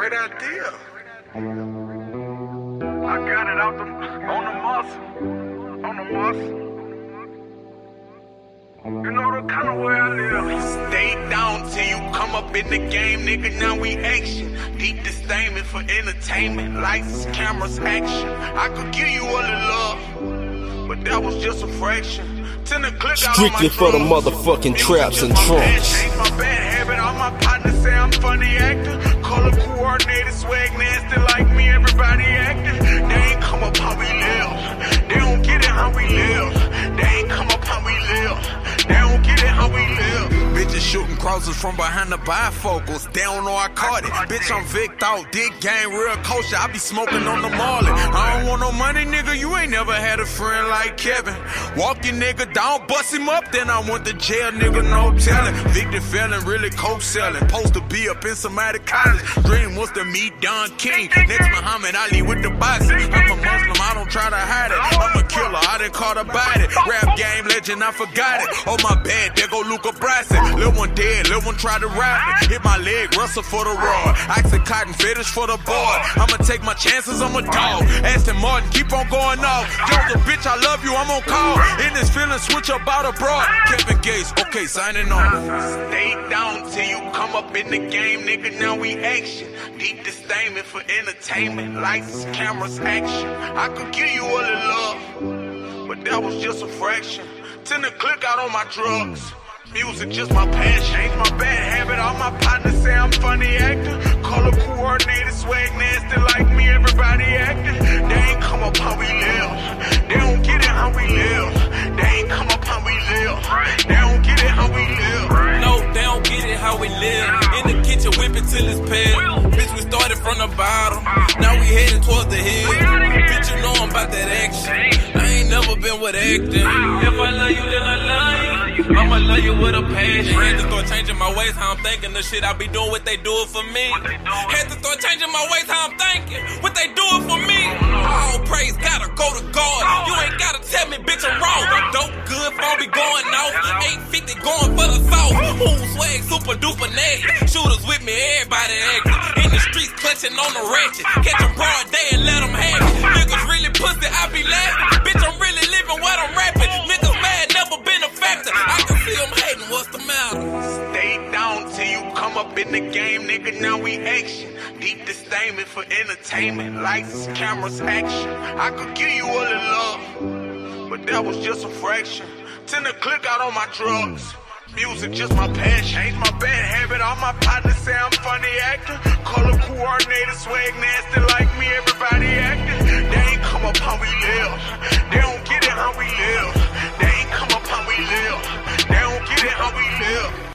great idea. I got it out the, on the muscle. On the muscle. You know the kind of way I live. Stay down till you come up in the game, nigga. Now we action. Deep disdainment for entertainment. Lights, cameras, action. I could give you all the love, but that was just a fraction. Strictly for the motherfucking traps and trunks. Color coordinated, swag nasty like me. Everybody From behind the bifocals. They don't know I caught it. Bitch, I'm Vic out. Dick gang, real kosher. I be smoking on the Marley. I don't want no money, nigga. You ain't never had a friend like Kevin. Walk your nigga down, bust him up, then I went to jail, nigga. No telling. Victor felon, really coke selling. Supposed to be up in somebody college. Dream was to meet Don King. Next Muhammad Ali with the boxing. I'm try to hide it. I'm a killer, I didn't caught about it. Rap game legend, I forgot it. Oh my bad, there go Luca Brasi. Lil one dead, Lil one tried to rap it. Hit my leg, Russell for the rod. Oxy cotton fetish for the board. I'ma take my chances, I'm a dog. Aston Martin, keep on going off. Joseph, bitch, I love you, I'm on call. In this feeling, switch about abroad. Kevin Gates, okay, signing off. Stay down till you come up in the game, nigga. Now we action. Deep disdainment for entertainment. Lights, cameras, action. I could give you all the love, but that was just a fraction. Tend to click out on my drugs. Music just my passion. Change my bad habit. All my partners say I'm funny actor. Color coordinated, In the kitchen, whipping till it's pale. Bitch, we started from the bottom. Now we headed towards the hill. Bitch, you know I'm about that action. I ain't never been with acting. If I love you, then I love you. I'ma love you with a passion. Had to start changing my ways, how I'm thinking. The shit I be doing, what they do it for me. Had to start changing my ways, how I'm thinking. What they do it for me. All praise gotta go to God. You ain't gotta tell me, bitch, I'm wrong. Dope good, phone be going off. 850 going for the sauce. Swag, super duper natty. Shooters with me, everybody acting. In the streets, clutching on the ratchet. Catch 'em broad day and let 'em have it. Niggas really pussy, I be laughing. Bitch, I'm really living what I'm rapping. Niggas mad, never been a factor. I can see 'em hating, what's the matter? Stay down till you come up in the game, nigga. Now we action. Deep disdainment for entertainment. Lights, cameras, action. I could give you all the love, but that was just a fraction. Tend to click out on my drugs. Music just my passion. Change my bad habit. All my partners say I'm funny actor. Color coordinated, swag nasty